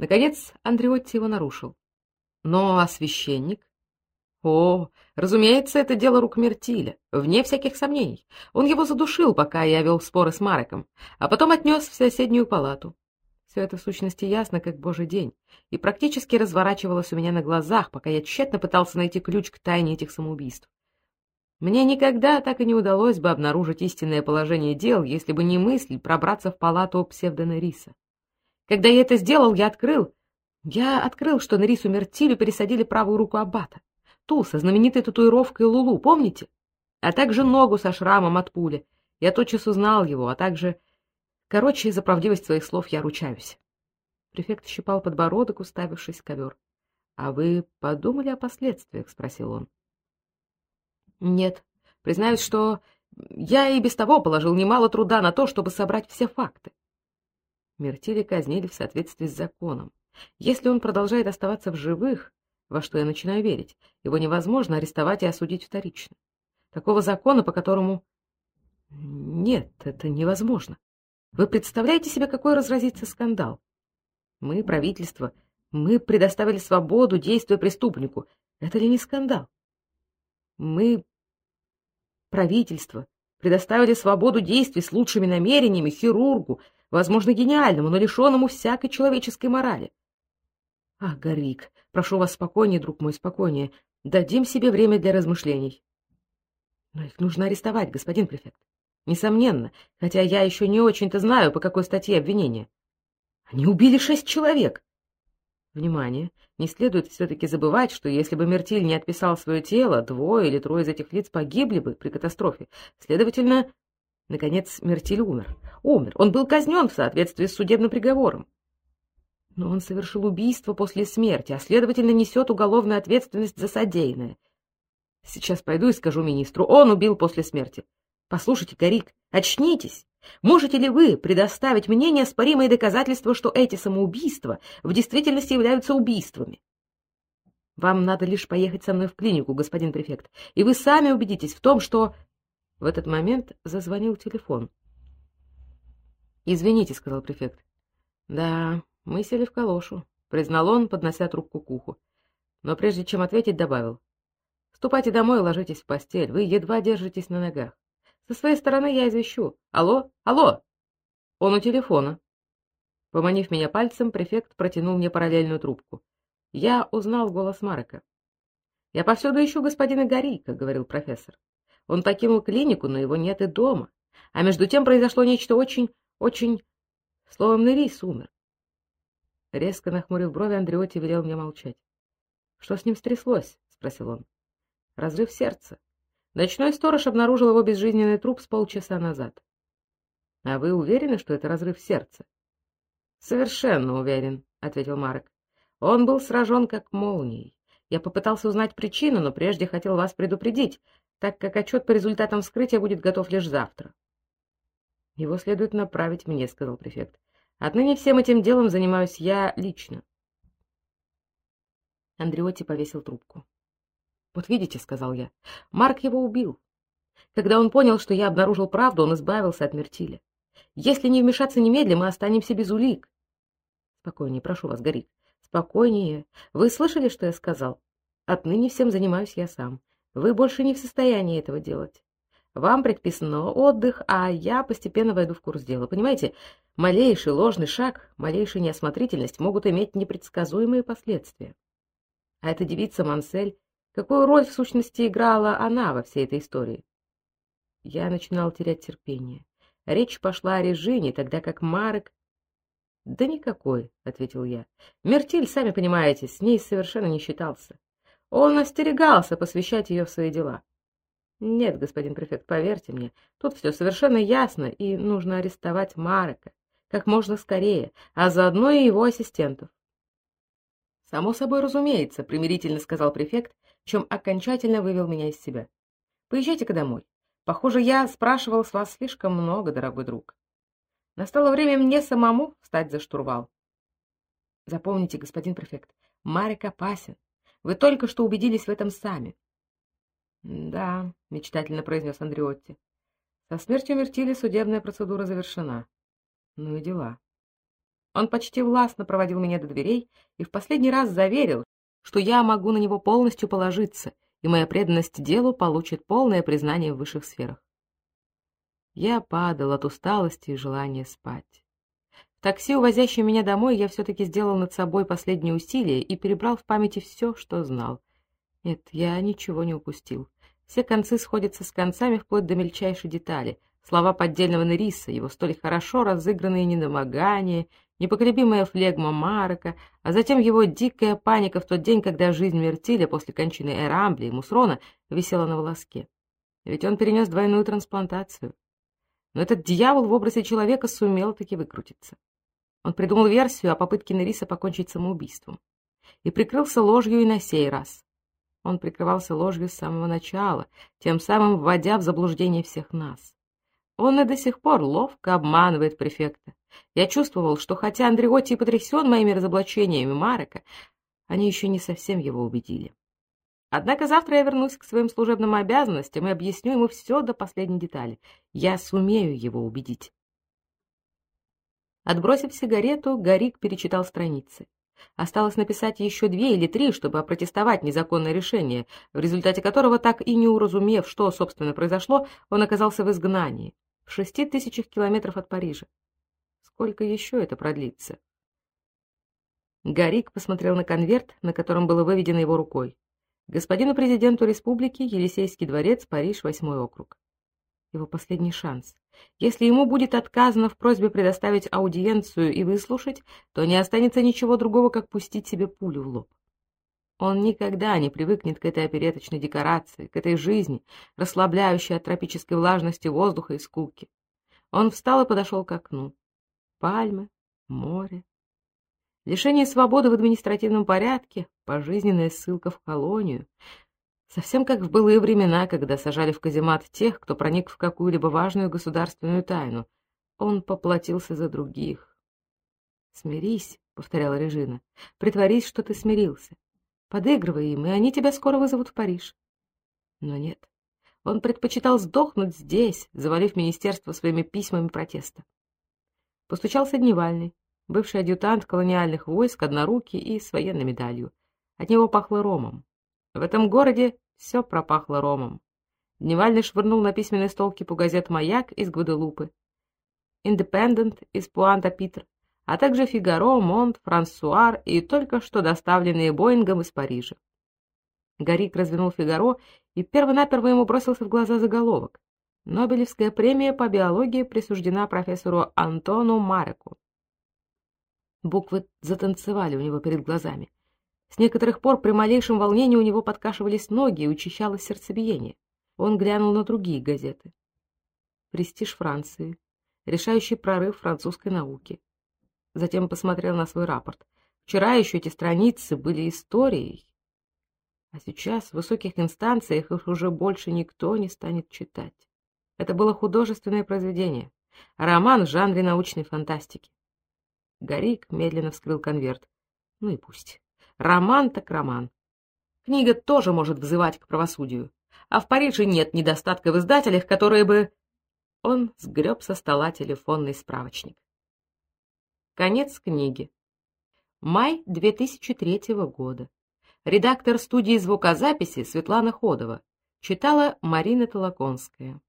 Наконец Андреотти его нарушил. Но а священник? О, разумеется, это дело рук Мертиля, вне всяких сомнений. Он его задушил, пока я вел споры с Мареком, а потом отнес в соседнюю палату. Все это в сущности ясно, как божий день, и практически разворачивалось у меня на глазах, пока я тщетно пытался найти ключ к тайне этих самоубийств. Мне никогда так и не удалось бы обнаружить истинное положение дел, если бы не мысль пробраться в палату псевдонериса. Когда я это сделал, я открыл... Я открыл, что Нерису Мертилю пересадили правую руку аббата ту со знаменитой татуировкой Лулу, помните? А также ногу со шрамом от пули. Я тотчас узнал его, а также... Короче, за правдивость своих слов я ручаюсь. Префект щипал подбородок, уставившись в ковер. — А вы подумали о последствиях? — спросил он. — Нет. Признаюсь, что я и без того положил немало труда на то, чтобы собрать все факты. Мертили казнили в соответствии с законом. Если он продолжает оставаться в живых, во что я начинаю верить. Его невозможно арестовать и осудить вторично. Такого закона, по которому... Нет, это невозможно. Вы представляете себе, какой разразится скандал? Мы, правительство, мы предоставили свободу действия преступнику. Это ли не скандал? Мы, правительство, предоставили свободу действий с лучшими намерениями хирургу, возможно, гениальному, но лишенному всякой человеческой морали. Ах, Гарик, прошу вас спокойнее, друг мой, спокойнее. Дадим себе время для размышлений. Но их нужно арестовать, господин префект. Несомненно, хотя я еще не очень-то знаю, по какой статье обвинения. Они убили шесть человек. Внимание! Не следует все-таки забывать, что если бы Мертиль не отписал свое тело, двое или трое из этих лиц погибли бы при катастрофе. Следовательно, наконец, Мертиль умер. Умер. Он был казнен в соответствии с судебным приговором. Но он совершил убийство после смерти, а следовательно несет уголовную ответственность за содеянное. Сейчас пойду и скажу министру, он убил после смерти. Послушайте, Горик, очнитесь. Можете ли вы предоставить мне неоспоримые доказательства, что эти самоубийства в действительности являются убийствами? Вам надо лишь поехать со мной в клинику, господин префект, и вы сами убедитесь в том, что... В этот момент зазвонил телефон. «Извините», — сказал префект. «Да, мы сели в калошу, признал он, поднося трубку к уху. Но прежде чем ответить, добавил. Ступайте домой и ложитесь в постель, вы едва держитесь на ногах. Со своей стороны я извещу. Алло, алло! Он у телефона. Поманив меня пальцем, префект протянул мне параллельную трубку. Я узнал голос Марека. «Я повсюду ищу господина Горика», — говорил профессор. «Он покинул клинику, но его нет и дома. А между тем произошло нечто очень, очень... Словом, Нерис умер. Резко нахмурив брови, Андреоти велел мне молчать. — Что с ним стряслось? — спросил он. — Разрыв сердца. Ночной сторож обнаружил его безжизненный труп с полчаса назад. — А вы уверены, что это разрыв сердца? — Совершенно уверен, — ответил Марек. — Он был сражен как молнией. Я попытался узнать причину, но прежде хотел вас предупредить, так как отчет по результатам вскрытия будет готов лишь завтра. — Его следует направить мне, — сказал префект. Отныне всем этим делом занимаюсь я лично. Андреотти повесил трубку. «Вот видите», — сказал я, — «Марк его убил. Когда он понял, что я обнаружил правду, он избавился от Мертиля. Если не вмешаться немедленно, мы останемся без улик». «Спокойнее, прошу вас, Горит, спокойнее. Вы слышали, что я сказал? Отныне всем занимаюсь я сам. Вы больше не в состоянии этого делать. Вам предписан отдых, а я постепенно войду в курс дела. Понимаете, малейший ложный шаг, малейшая неосмотрительность могут иметь непредсказуемые последствия. А эта девица Мансель, какую роль в сущности играла она во всей этой истории? Я начинал терять терпение. Речь пошла о Режине, тогда как Марек... — Да никакой, — ответил я. Мертиль, сами понимаете, с ней совершенно не считался. Он остерегался посвящать ее в свои дела. Нет, господин префект, поверьте мне, тут все совершенно ясно, и нужно арестовать Марека как можно скорее, а заодно и его ассистентов. Само собой разумеется, примирительно сказал префект, чем окончательно вывел меня из себя. Поезжайте-ка домой. Похоже, я спрашивал с вас слишком много, дорогой друг. Настало время мне самому встать за штурвал. Запомните, господин префект, Марек опасен. Вы только что убедились в этом сами. — Да, — мечтательно произнес Андреотти. — Со смертью Мертили судебная процедура завершена. Ну и дела. Он почти властно проводил меня до дверей и в последний раз заверил, что я могу на него полностью положиться, и моя преданность делу получит полное признание в высших сферах. Я падал от усталости и желания спать. Такси, увозящем меня домой, я все-таки сделал над собой последние усилия и перебрал в памяти все, что знал. Нет, я ничего не упустил. Все концы сходятся с концами вплоть до мельчайшей детали. Слова поддельного Нериса, его столь хорошо разыгранные недомогания, непоколебимая флегма Марка, а затем его дикая паника в тот день, когда жизнь Мертиля после кончины Эрамбли и Мусрона висела на волоске. Ведь он перенес двойную трансплантацию. Но этот дьявол в образе человека сумел таки выкрутиться. Он придумал версию о попытке Нериса покончить самоубийством. И прикрылся ложью и на сей раз. Он прикрывался ложью с самого начала, тем самым вводя в заблуждение всех нас. Он и до сих пор ловко обманывает префекта. Я чувствовал, что хотя Андреотти потрясен моими разоблачениями Марека, они еще не совсем его убедили. Однако завтра я вернусь к своим служебным обязанностям и объясню ему все до последней детали. Я сумею его убедить. Отбросив сигарету, Гарик перечитал страницы. Осталось написать еще две или три, чтобы опротестовать незаконное решение, в результате которого, так и не уразумев, что, собственно, произошло, он оказался в изгнании, в шести тысячах километров от Парижа. Сколько еще это продлится? Гарик посмотрел на конверт, на котором было выведено его рукой. Господину президенту республики, Елисейский дворец, Париж, восьмой округ. Его последний шанс. Если ему будет отказано в просьбе предоставить аудиенцию и выслушать, то не останется ничего другого, как пустить себе пулю в лоб. Он никогда не привыкнет к этой опереточной декорации, к этой жизни, расслабляющей от тропической влажности воздуха и скуки. Он встал и подошел к окну. Пальмы, море. Лишение свободы в административном порядке, пожизненная ссылка в колонию. Совсем как в былые времена, когда сажали в каземат тех, кто проник в какую-либо важную государственную тайну. Он поплатился за других. «Смирись», — повторяла Режина, — «притворись, что ты смирился. Подыгрывай им, и они тебя скоро вызовут в Париж». Но нет, он предпочитал сдохнуть здесь, завалив министерство своими письмами протеста. Постучался Дневальный, бывший адъютант колониальных войск, однорукий и с военной медалью. От него пахло ромом. В этом городе все пропахло ромом. Дневальный швырнул на письменный стол кипу газет «Маяк» из Гваделупы, «Индепендент» из Пуанта-Питер, а также «Фигаро», «Монт», «Франсуар» и только что доставленные Боингом из Парижа. Гарик развернул «Фигаро» и перво-наперво ему бросился в глаза заголовок. Нобелевская премия по биологии присуждена профессору Антону Мареку. Буквы затанцевали у него перед глазами. С некоторых пор при малейшем волнении у него подкашивались ноги и учащалось сердцебиение. Он глянул на другие газеты. Престиж Франции. Решающий прорыв французской науки. Затем посмотрел на свой рапорт. Вчера еще эти страницы были историей. А сейчас в высоких инстанциях их уже больше никто не станет читать. Это было художественное произведение. Роман в жанре научной фантастики. Гарик медленно вскрыл конверт. Ну и пусть. Роман так роман. Книга тоже может взывать к правосудию. А в Париже нет недостатка в издателях, которые бы... Он сгреб со стола телефонный справочник. Конец книги. Май 2003 года. Редактор студии звукозаписи Светлана Ходова. Читала Марина Толоконская.